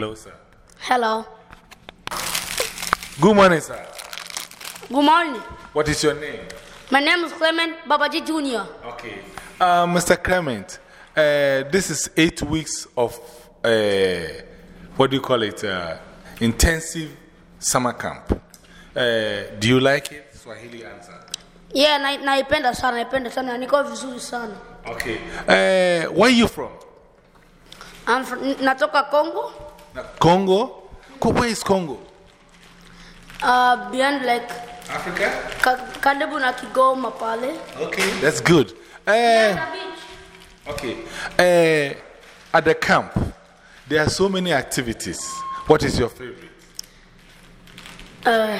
Hello, sir. Hello. Good morning, sir. Good morning. What is your name? My name is Clement Babaji Jr. Okay. Uh, Mr. Clement, uh, this is eight weeks of, uh, what do you call it, uh, intensive summer camp. Uh, do you like it? Swahili answer. Yeah, na, naipenda sana, naipenda sana. Niko vizuri sana. Okay. Uh, where are you from? I'm from, natoka Congo. Congo? Co- Where is Congo? Uh, beyond like Africa? ka, karibu na Kigoma pale. Okay. That's good. Uh, okay. Uh, at the camp, there are so many activities. What is your favorite? Uh,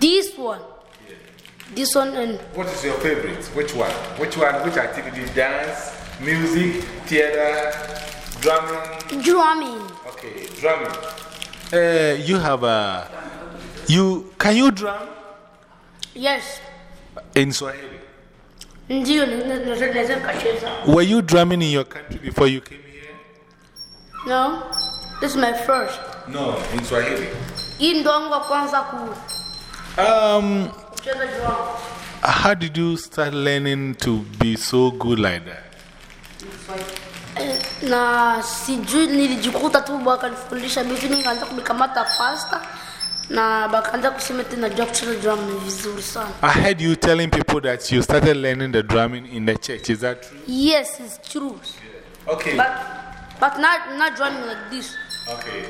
this one. This one and What is your favorite? Which one? Which one? Which activity? Dance, music, theater, drumming? drumming. Okay, drumming. Uh, you have a. You, can you drum Yes. in Swahili? Ndio naweza naweza nikacheza. Were you drumming in your country before you came here? No. This is my first. No, in Swahili. Hii ndo kwanza ku- Um, how did you start learning to be so good like that? Na sijui nilijikuta tu wakanifundisha bivi nikaanza kumikamata fasta na bakaanza kusema tena najua kucheza drum vizuri sana I heard you telling people that you started learning the drumming in the church. Is that true? yes it's true Okay. but but not not drumming like this Okay.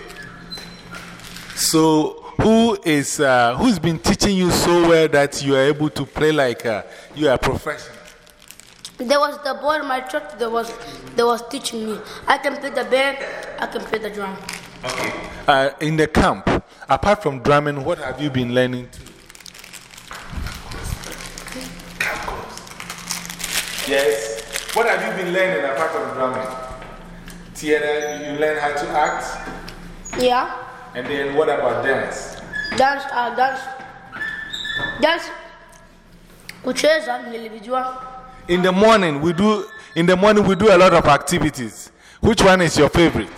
So, who is uh, who's been teaching you so well that you are able to play like uh, you are a professional? There was the boy in my church that was that was teaching me i can play the band i can play the drum Okay. Uh, in the camp, apart from drumming, what have you been learning to? Camp course. Yes. What have you been learning apart from drumming? Theater, you learn how to act, yeah and then what about dance? dance uh, dance dance kucheza nilijua In the morning, we do. In the morning, we do a lot of activities. Which one is your favorite?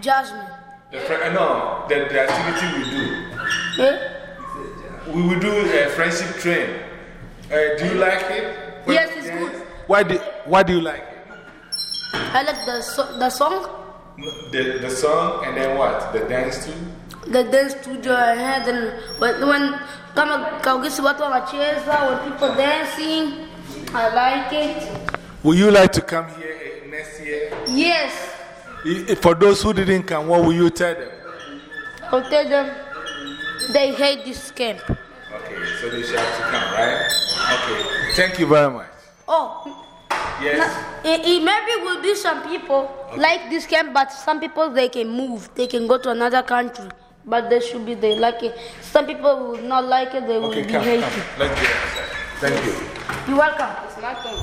jasmine The fr- no, the, the activity we do. eh? We will do a friendship train. Uh, do you like it? When Yes, it's dance? good. Why do, why do you like it? i like the, so, the song The, the song and then what? The dance too? the dance studio and then when, when kama kaugisi watu wanacheza when people dancing I like it Will you like to come here eh, next year? yes For those who didn't come, what will you tell them? I'll tell them they hate this camp Okay, so they should have to come, right? Okay, thank you very much. oh Yes. it, it maybe will be some people like this camp but some people they can move they can go to another country but they should be they like it some people will not like it they will Okay, be come, hating come. Let's outside. Thank you. You're welcome. It's my turn